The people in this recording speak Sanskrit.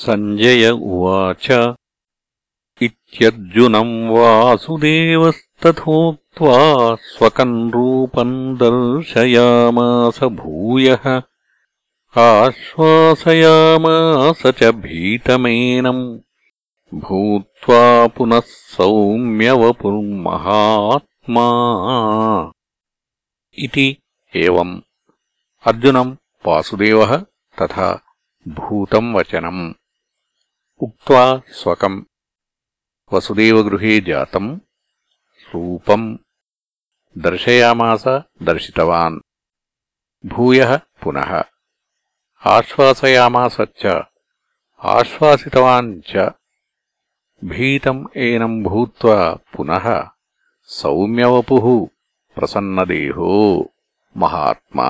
सञ्जय उवाच। इत्यर्जुनम् वासुदेवस्तथोक्त्वा स्वकम् रूपम् दर्शयामास भूयः। आश्वासयामास च भीतमेनम् भूत्वा पुनः सौम्यवपुर्महात्मा। इति एवम्। अर्जुनम् वासुदेवः तथा भूतम् वचनम् उक्त्वा स्वकम् वसुदेवगृहे जातम् रूपम् दर्शयामास दर्शितवान् भूयः पुनः आश्वासयामास च आश्वासितवान् च भीतम् एनम् भूत्वा पुनः सौम्यवपुः प्रसन्नदेहो महात्मा